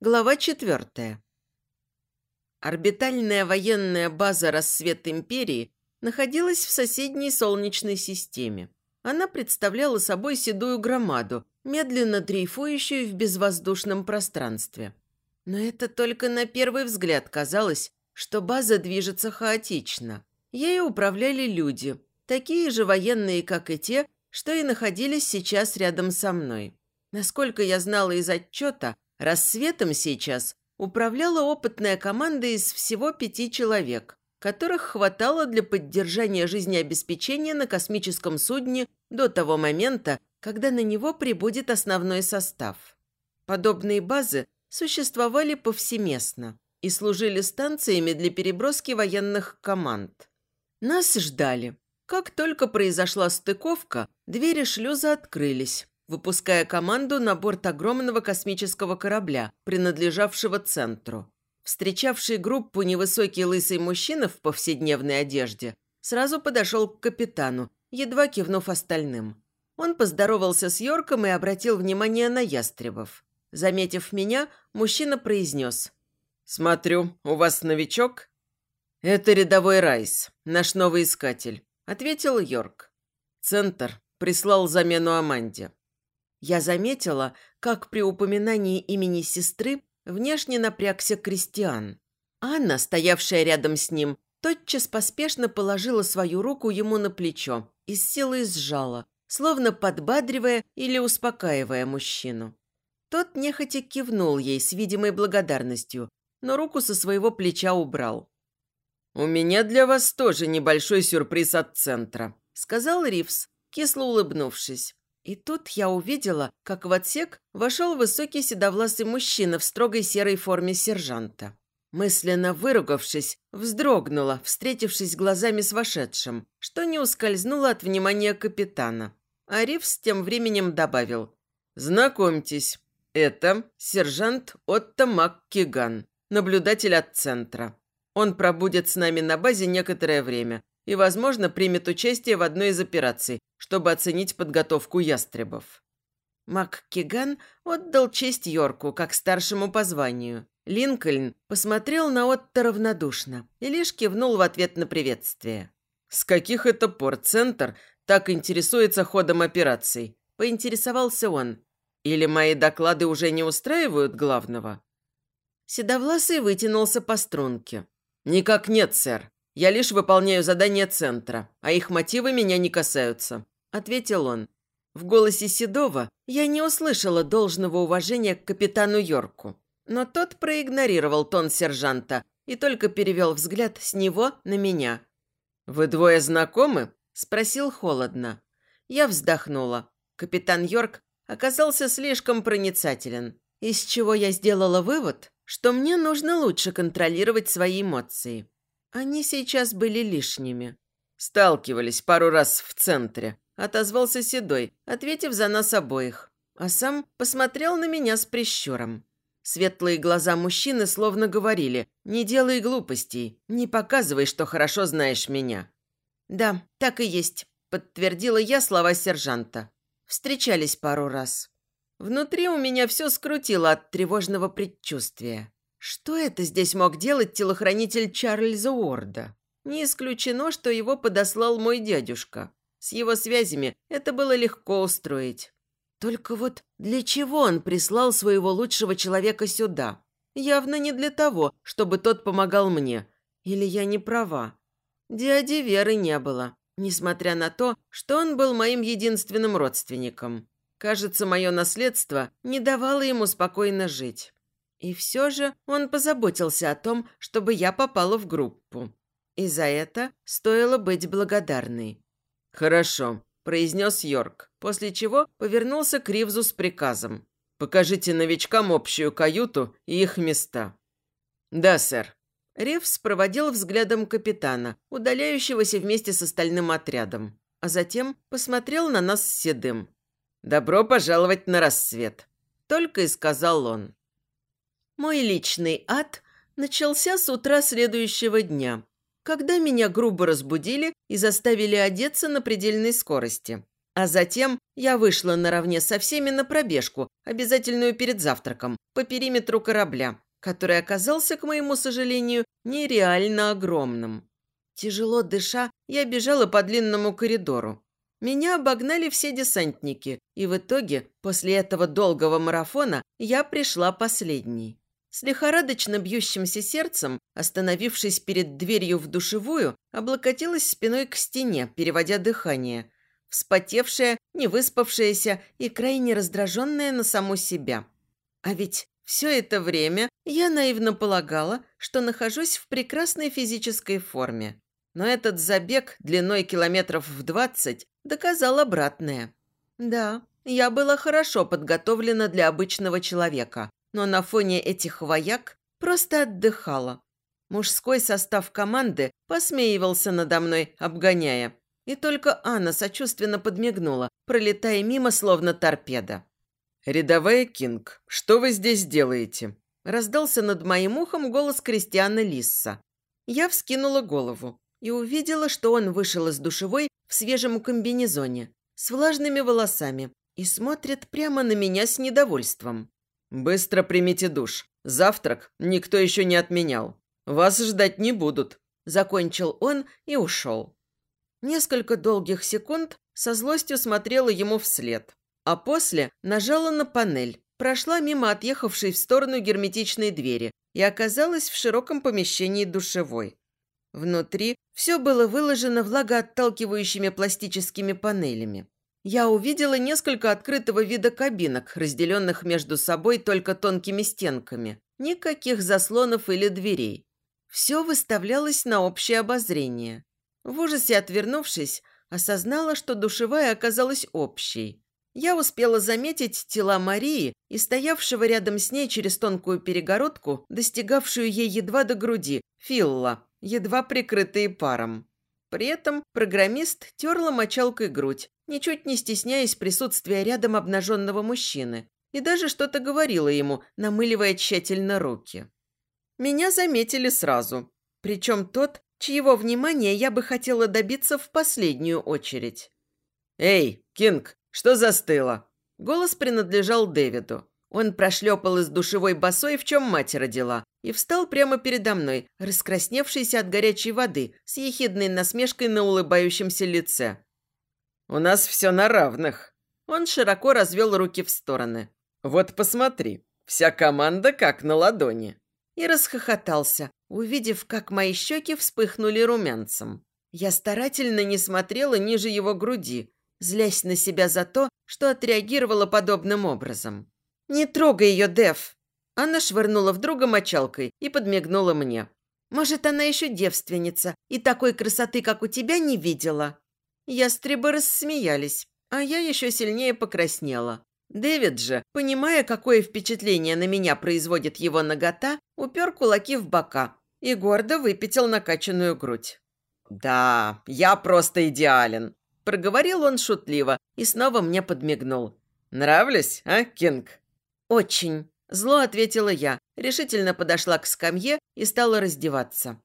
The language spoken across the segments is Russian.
Глава четвертая. Орбитальная военная база «Рассвет Империи» находилась в соседней Солнечной системе. Она представляла собой седую громаду, медленно дрейфующую в безвоздушном пространстве. Но это только на первый взгляд казалось, что база движется хаотично. Ею управляли люди, такие же военные, как и те, что и находились сейчас рядом со мной. Насколько я знала из отчета, Рассветом сейчас управляла опытная команда из всего пяти человек, которых хватало для поддержания жизнеобеспечения на космическом судне до того момента, когда на него прибудет основной состав. Подобные базы существовали повсеместно и служили станциями для переброски военных команд. Нас ждали. Как только произошла стыковка, двери шлюза открылись, выпуская команду на борт огромного космического корабля, принадлежавшего центру. Встречавший группу невысокий лысый мужчина в повседневной одежде сразу подошел к капитану, едва кивнув остальным. Он поздоровался с Йорком и обратил внимание на ястребов. Заметив меня, мужчина произнес. «Смотрю, у вас новичок?» «Это рядовой Райс, наш новый искатель», – ответил Йорк. «Центр прислал замену Аманде. Я заметила, как при упоминании имени сестры внешне напрягся Кристиан. Анна, стоявшая рядом с ним, тотчас поспешно положила свою руку ему на плечо и с силой сжала, словно подбадривая или успокаивая мужчину. Тот нехотя кивнул ей с видимой благодарностью, но руку со своего плеча убрал. «У меня для вас тоже небольшой сюрприз от центра», – сказал Ривс, кисло улыбнувшись. И тут я увидела, как в отсек вошел высокий седовласый мужчина в строгой серой форме сержанта. Мысленно выругавшись, вздрогнула, встретившись глазами с вошедшим, что не ускользнуло от внимания капитана. А Ривс тем временем добавил «Знакомьтесь, это сержант Отто МакКиган, наблюдатель от центра. Он пробудет с нами на базе некоторое время и, возможно, примет участие в одной из операций, чтобы оценить подготовку ястребов. Мак Киган отдал честь Йорку, как старшему по званию. Линкольн посмотрел на Отто равнодушно и лишь кивнул в ответ на приветствие. «С каких это пор Центр так интересуется ходом операций?» – поинтересовался он. «Или мои доклады уже не устраивают главного?» Седовласый вытянулся по струнке. «Никак нет, сэр. Я лишь выполняю задания центра, а их мотивы меня не касаются», – ответил он. В голосе Седова я не услышала должного уважения к капитану Йорку, но тот проигнорировал тон сержанта и только перевел взгляд с него на меня. «Вы двое знакомы?» – спросил холодно. Я вздохнула. Капитан Йорк оказался слишком проницателен, из чего я сделала вывод, что мне нужно лучше контролировать свои эмоции. Они сейчас были лишними. Сталкивались пару раз в центре. Отозвался Седой, ответив за нас обоих. А сам посмотрел на меня с прищуром. Светлые глаза мужчины словно говорили «Не делай глупостей, не показывай, что хорошо знаешь меня». «Да, так и есть», – подтвердила я слова сержанта. Встречались пару раз. Внутри у меня все скрутило от тревожного предчувствия. Что это здесь мог делать телохранитель Чарльза Уорда? Не исключено, что его подослал мой дядюшка. С его связями это было легко устроить. Только вот для чего он прислал своего лучшего человека сюда? Явно не для того, чтобы тот помогал мне. Или я не права? Дяди Веры не было, несмотря на то, что он был моим единственным родственником. Кажется, мое наследство не давало ему спокойно жить. И все же он позаботился о том, чтобы я попала в группу. И за это стоило быть благодарной. «Хорошо», – произнес Йорк, после чего повернулся к Ривзу с приказом. «Покажите новичкам общую каюту и их места». «Да, сэр». Ривз проводил взглядом капитана, удаляющегося вместе с остальным отрядом, а затем посмотрел на нас с Седым. «Добро пожаловать на рассвет», – только и сказал он. Мой личный ад начался с утра следующего дня, когда меня грубо разбудили и заставили одеться на предельной скорости. А затем я вышла наравне со всеми на пробежку, обязательную перед завтраком, по периметру корабля, который оказался, к моему сожалению, нереально огромным. Тяжело дыша, я бежала по длинному коридору. Меня обогнали все десантники, и в итоге, после этого долгого марафона, я пришла последней. С лихорадочно бьющимся сердцем, остановившись перед дверью в душевую, облокотилась спиной к стене, переводя дыхание – вспотевшая, невыспавшаяся и крайне раздраженная на саму себя. А ведь все это время я наивно полагала, что нахожусь в прекрасной физической форме. Но этот забег длиной километров в двадцать доказал обратное. Да, я была хорошо подготовлена для обычного человека, но на фоне этих вояк просто отдыхала. Мужской состав команды посмеивался надо мной, обгоняя. И только Анна сочувственно подмигнула, пролетая мимо, словно торпеда. «Рядовая Кинг, что вы здесь делаете?» Раздался над моим ухом голос Кристиана Лисса. Я вскинула голову и увидела, что он вышел из душевой в свежем комбинезоне, с влажными волосами, и смотрит прямо на меня с недовольством. «Быстро примите душ. Завтрак никто еще не отменял. Вас ждать не будут», – закончил он и ушел. Несколько долгих секунд со злостью смотрела ему вслед, а после нажала на панель, прошла мимо отъехавшей в сторону герметичной двери и оказалась в широком помещении душевой. Внутри все было выложено влагоотталкивающими пластическими панелями. Я увидела несколько открытого вида кабинок, разделенных между собой только тонкими стенками. Никаких заслонов или дверей. Все выставлялось на общее обозрение. В ужасе отвернувшись, осознала, что душевая оказалась общей. Я успела заметить тела Марии и стоявшего рядом с ней через тонкую перегородку, достигавшую ей едва до груди, Филла, едва прикрытые паром. При этом программист терла мочалкой грудь, ничуть не стесняясь присутствия рядом обнаженного мужчины, и даже что-то говорила ему, намыливая тщательно руки. Меня заметили сразу, причем тот, чьего внимания я бы хотела добиться в последнюю очередь. «Эй, Кинг, что застыло?» Голос принадлежал Дэвиду. Он прошлепал из душевой босой, в чем мать родила, и встал прямо передо мной, раскрасневшийся от горячей воды, с ехидной насмешкой на улыбающемся лице. «У нас все на равных». Он широко развел руки в стороны. «Вот посмотри, вся команда как на ладони». И расхохотался, увидев, как мои щеки вспыхнули румянцем. Я старательно не смотрела ниже его груди, злясь на себя за то, что отреагировала подобным образом. «Не трогай ее, Дев!» Она швырнула в друга мочалкой и подмигнула мне. «Может, она еще девственница и такой красоты, как у тебя, не видела?» Ястребы рассмеялись, а я еще сильнее покраснела. Дэвид же, понимая, какое впечатление на меня производит его нагота, упер кулаки в бока и гордо выпятил накачанную грудь. «Да, я просто идеален», – проговорил он шутливо и снова мне подмигнул. «Нравлюсь, а, Кинг?» «Очень», – зло ответила я, решительно подошла к скамье и стала раздеваться.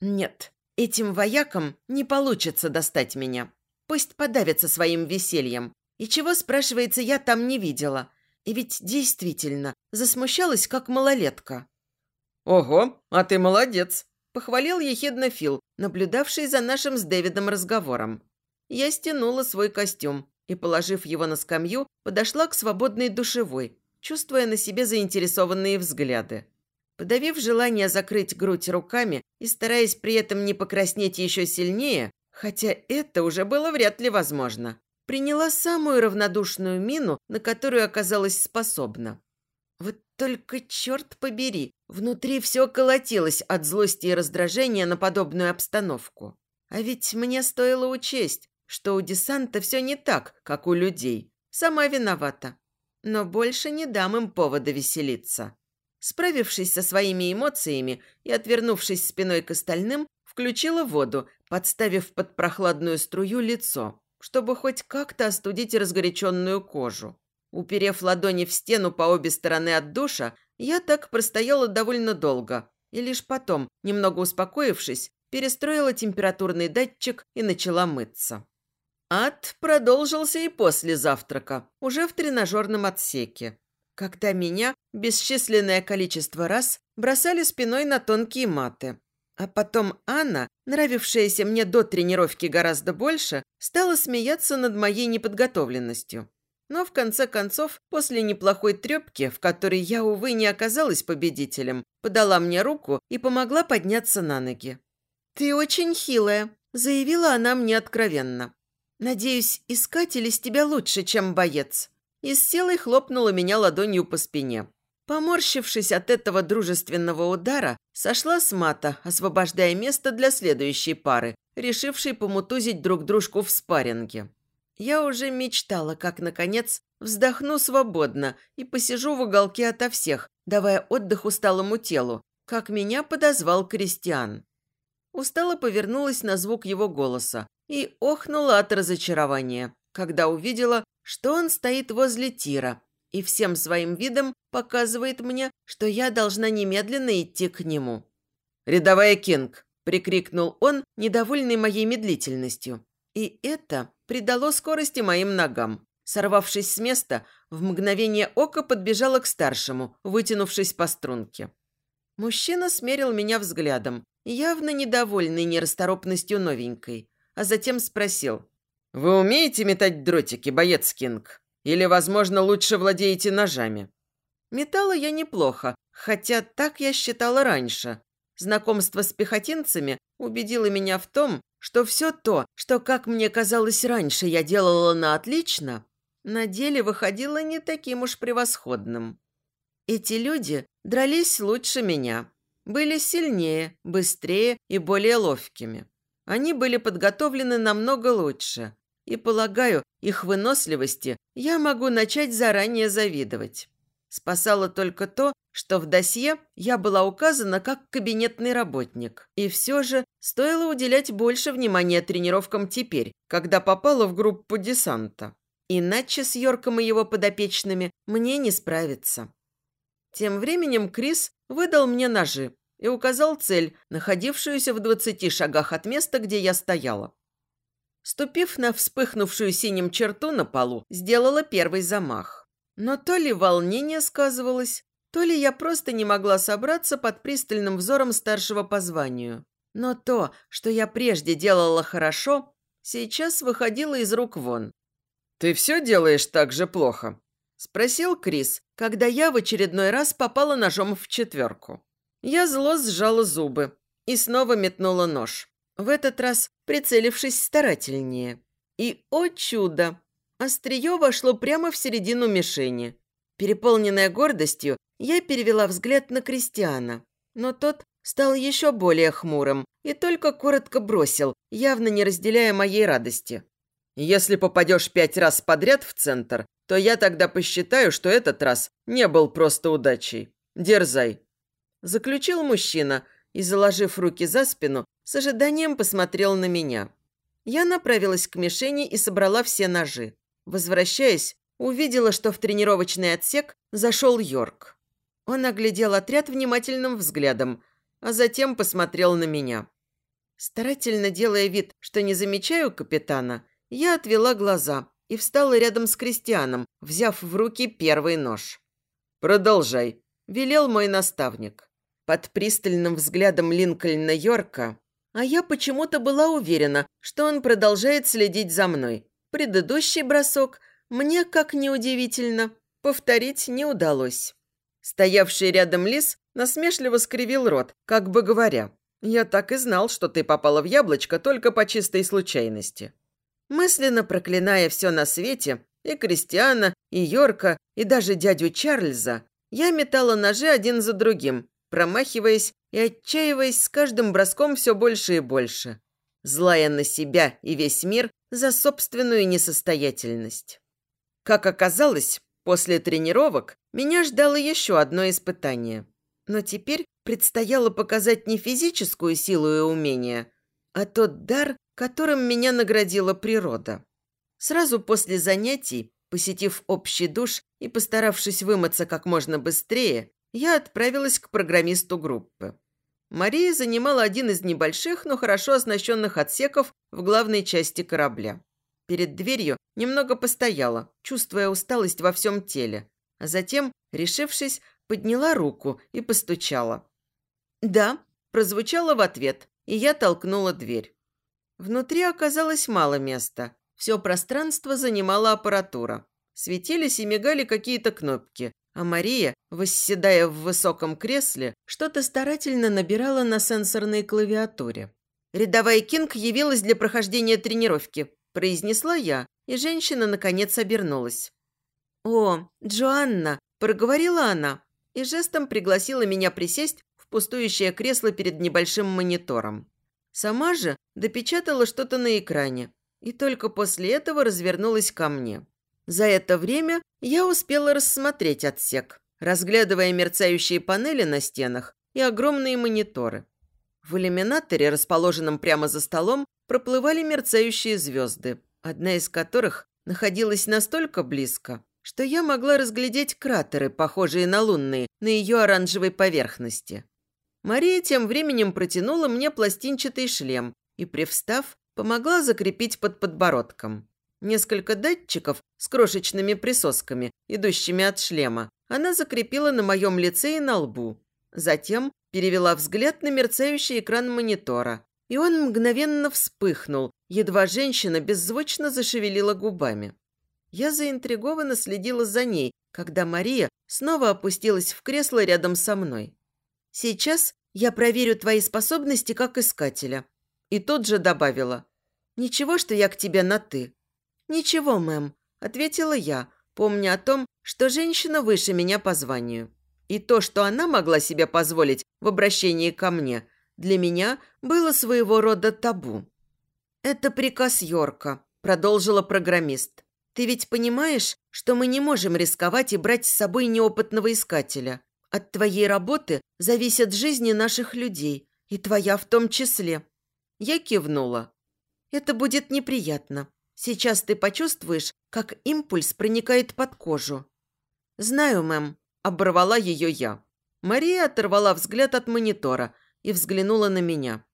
«Нет, этим воякам не получится достать меня. Пусть подавятся своим весельем. И чего, спрашивается, я там не видела? И ведь действительно засмущалась, как малолетка». «Ого, а ты молодец!» – похвалил ехидно Фил, наблюдавший за нашим с Дэвидом разговором. Я стянула свой костюм и, положив его на скамью, подошла к свободной душевой, чувствуя на себе заинтересованные взгляды. Подавив желание закрыть грудь руками и стараясь при этом не покраснеть еще сильнее, хотя это уже было вряд ли возможно, приняла самую равнодушную мину, на которую оказалась способна. Вот только, черт побери, внутри все колотилось от злости и раздражения на подобную обстановку. А ведь мне стоило учесть, что у десанта все не так, как у людей. Сама виновата. Но больше не дам им повода веселиться. Справившись со своими эмоциями и отвернувшись спиной к остальным, включила воду, подставив под прохладную струю лицо, чтобы хоть как-то остудить разгоряченную кожу. Уперев ладони в стену по обе стороны от душа, я так простояла довольно долго, и лишь потом, немного успокоившись, перестроила температурный датчик и начала мыться. Ад продолжился и после завтрака, уже в тренажерном отсеке, когда меня бесчисленное количество раз бросали спиной на тонкие маты. А потом Анна, нравившаяся мне до тренировки гораздо больше, стала смеяться над моей неподготовленностью. Но в конце концов, после неплохой трепки, в которой я, увы, не оказалась победителем, подала мне руку и помогла подняться на ноги. «Ты очень хилая», – заявила она мне откровенно. «Надеюсь, искатель из тебя лучше, чем боец». И с силой хлопнула меня ладонью по спине. Поморщившись от этого дружественного удара, сошла с мата, освобождая место для следующей пары, решившей помутузить друг дружку в спарринге. Я уже мечтала, как, наконец, вздохну свободно и посижу в уголке ото всех, давая отдых усталому телу, как меня подозвал Кристиан. Устало повернулась на звук его голоса и охнула от разочарования, когда увидела, что он стоит возле тира и всем своим видом показывает мне, что я должна немедленно идти к нему. «Рядовая Кинг!» – прикрикнул он, недовольный моей медлительностью. И это придало скорости моим ногам. Сорвавшись с места, в мгновение ока подбежала к старшему, вытянувшись по струнке. Мужчина смерил меня взглядом, явно недовольный нерасторопностью новенькой, а затем спросил. «Вы умеете метать дротики, боец Кинг? Или, возможно, лучше владеете ножами?» Метала я неплохо, хотя так я считала раньше. Знакомство с пехотинцами убедило меня в том, что все то, что, как мне казалось раньше, я делала на отлично, на деле выходило не таким уж превосходным. Эти люди дрались лучше меня, были сильнее, быстрее и более ловкими. Они были подготовлены намного лучше, и, полагаю, их выносливости я могу начать заранее завидовать. Спасало только то, что в досье я была указана как кабинетный работник. И все же стоило уделять больше внимания тренировкам теперь, когда попала в группу десанта. Иначе с Йорком и его подопечными мне не справиться. Тем временем Крис выдал мне ножи и указал цель, находившуюся в двадцати шагах от места, где я стояла. Ступив на вспыхнувшую синим черту на полу, сделала первый замах. Но то ли волнение сказывалось, то ли я просто не могла собраться под пристальным взором старшего по званию. Но то, что я прежде делала хорошо, сейчас выходило из рук вон. «Ты все делаешь так же плохо?» – спросил Крис, когда я в очередной раз попала ножом в четверку. Я зло сжала зубы и снова метнула нож, в этот раз прицелившись старательнее. И, о чудо, Острие вошло прямо в середину мишени. Переполненная гордостью, я перевела взгляд на Кристиана. Но тот стал еще более хмурым и только коротко бросил, явно не разделяя моей радости. «Если попадешь пять раз подряд в центр, то я тогда посчитаю, что этот раз не был просто удачей. Дерзай!» Заключил мужчина и, заложив руки за спину, с ожиданием посмотрел на меня. Я направилась к мишени и собрала все ножи. Возвращаясь, увидела, что в тренировочный отсек зашел Йорк. Он оглядел отряд внимательным взглядом, а затем посмотрел на меня. Старательно делая вид, что не замечаю капитана, я отвела глаза и встала рядом с Кристианом, взяв в руки первый нож. «Продолжай», – велел мой наставник. Под пристальным взглядом Линкольна Йорка, а я почему-то была уверена, что он продолжает следить за мной, Предыдущий бросок мне, как неудивительно, повторить не удалось. Стоявший рядом лис насмешливо скривил рот, как бы говоря, «Я так и знал, что ты попала в яблочко только по чистой случайности». Мысленно проклиная все на свете, и Кристиана, и Йорка, и даже дядю Чарльза, я метала ножи один за другим, промахиваясь и отчаиваясь с каждым броском все больше и больше. Злая на себя и весь мир за собственную несостоятельность. Как оказалось, после тренировок меня ждало еще одно испытание. Но теперь предстояло показать не физическую силу и умение, а тот дар, которым меня наградила природа. Сразу после занятий, посетив общий душ и постаравшись вымыться как можно быстрее, я отправилась к программисту группы. Мария занимала один из небольших, но хорошо оснащенных отсеков в главной части корабля. Перед дверью немного постояла, чувствуя усталость во всем теле, а затем, решившись, подняла руку и постучала. «Да», – прозвучало в ответ, и я толкнула дверь. Внутри оказалось мало места. Все пространство занимала аппаратура. Светились и мигали какие-то кнопки, а Мария, восседая в высоком кресле, что-то старательно набирала на сенсорной клавиатуре. «Рядовая Кинг явилась для прохождения тренировки», – произнесла я, и женщина, наконец, обернулась. «О, Джоанна!» – проговорила она и жестом пригласила меня присесть в пустующее кресло перед небольшим монитором. Сама же допечатала что-то на экране и только после этого развернулась ко мне. За это время я успела рассмотреть отсек, разглядывая мерцающие панели на стенах и огромные мониторы. В иллюминаторе, расположенном прямо за столом, проплывали мерцающие звезды, одна из которых находилась настолько близко, что я могла разглядеть кратеры, похожие на лунные, на ее оранжевой поверхности. Мария тем временем протянула мне пластинчатый шлем и, привстав, помогла закрепить под подбородком. Несколько датчиков с крошечными присосками, идущими от шлема, она закрепила на моем лице и на лбу. Затем перевела взгляд на мерцающий экран монитора, и он мгновенно вспыхнул, едва женщина беззвучно зашевелила губами. Я заинтригованно следила за ней, когда Мария снова опустилась в кресло рядом со мной. «Сейчас я проверю твои способности как искателя». И тут же добавила. «Ничего, что я к тебе на «ты». «Ничего, мэм», – ответила я, помня о том, что женщина выше меня по званию. И то, что она могла себе позволить в обращении ко мне, для меня было своего рода табу. «Это приказ Йорка», – продолжила программист. «Ты ведь понимаешь, что мы не можем рисковать и брать с собой неопытного искателя? От твоей работы зависят жизни наших людей, и твоя в том числе». Я кивнула. «Это будет неприятно. Сейчас ты почувствуешь, как импульс проникает под кожу». «Знаю, мэм», – оборвала ее я. Мария оторвала взгляд от монитора и взглянула на меня.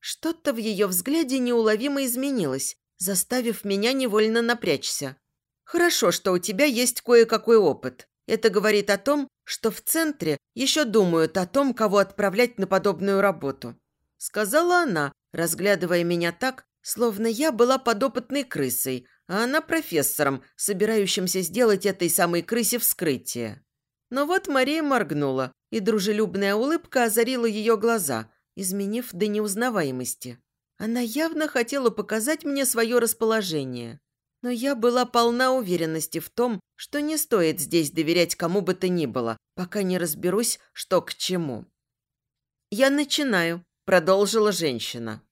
Что-то в ее взгляде неуловимо изменилось, заставив меня невольно напрячься. «Хорошо, что у тебя есть кое-какой опыт. Это говорит о том, что в центре еще думают о том, кого отправлять на подобную работу», – сказала она, разглядывая меня так, Словно я была подопытной крысой, а она профессором, собирающимся сделать этой самой крысе вскрытие. Но вот Мария моргнула, и дружелюбная улыбка озарила ее глаза, изменив до неузнаваемости. Она явно хотела показать мне свое расположение. Но я была полна уверенности в том, что не стоит здесь доверять кому бы то ни было, пока не разберусь, что к чему. «Я начинаю», – продолжила женщина.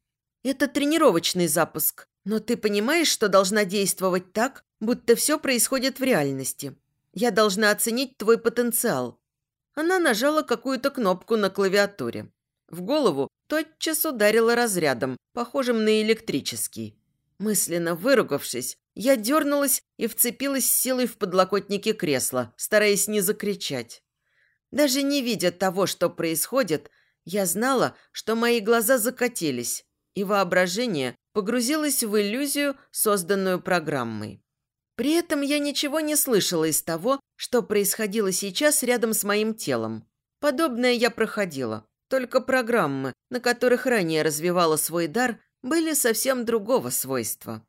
Это тренировочный запуск, но ты понимаешь, что должна действовать так, будто все происходит в реальности. Я должна оценить твой потенциал». Она нажала какую-то кнопку на клавиатуре. В голову тотчас ударила разрядом, похожим на электрический. Мысленно выругавшись, я дернулась и вцепилась силой в подлокотники кресла, стараясь не закричать. Даже не видя того, что происходит, я знала, что мои глаза закатились, и воображение погрузилось в иллюзию, созданную программой. При этом я ничего не слышала из того, что происходило сейчас рядом с моим телом. Подобное я проходила, только программы, на которых ранее развивала свой дар, были совсем другого свойства.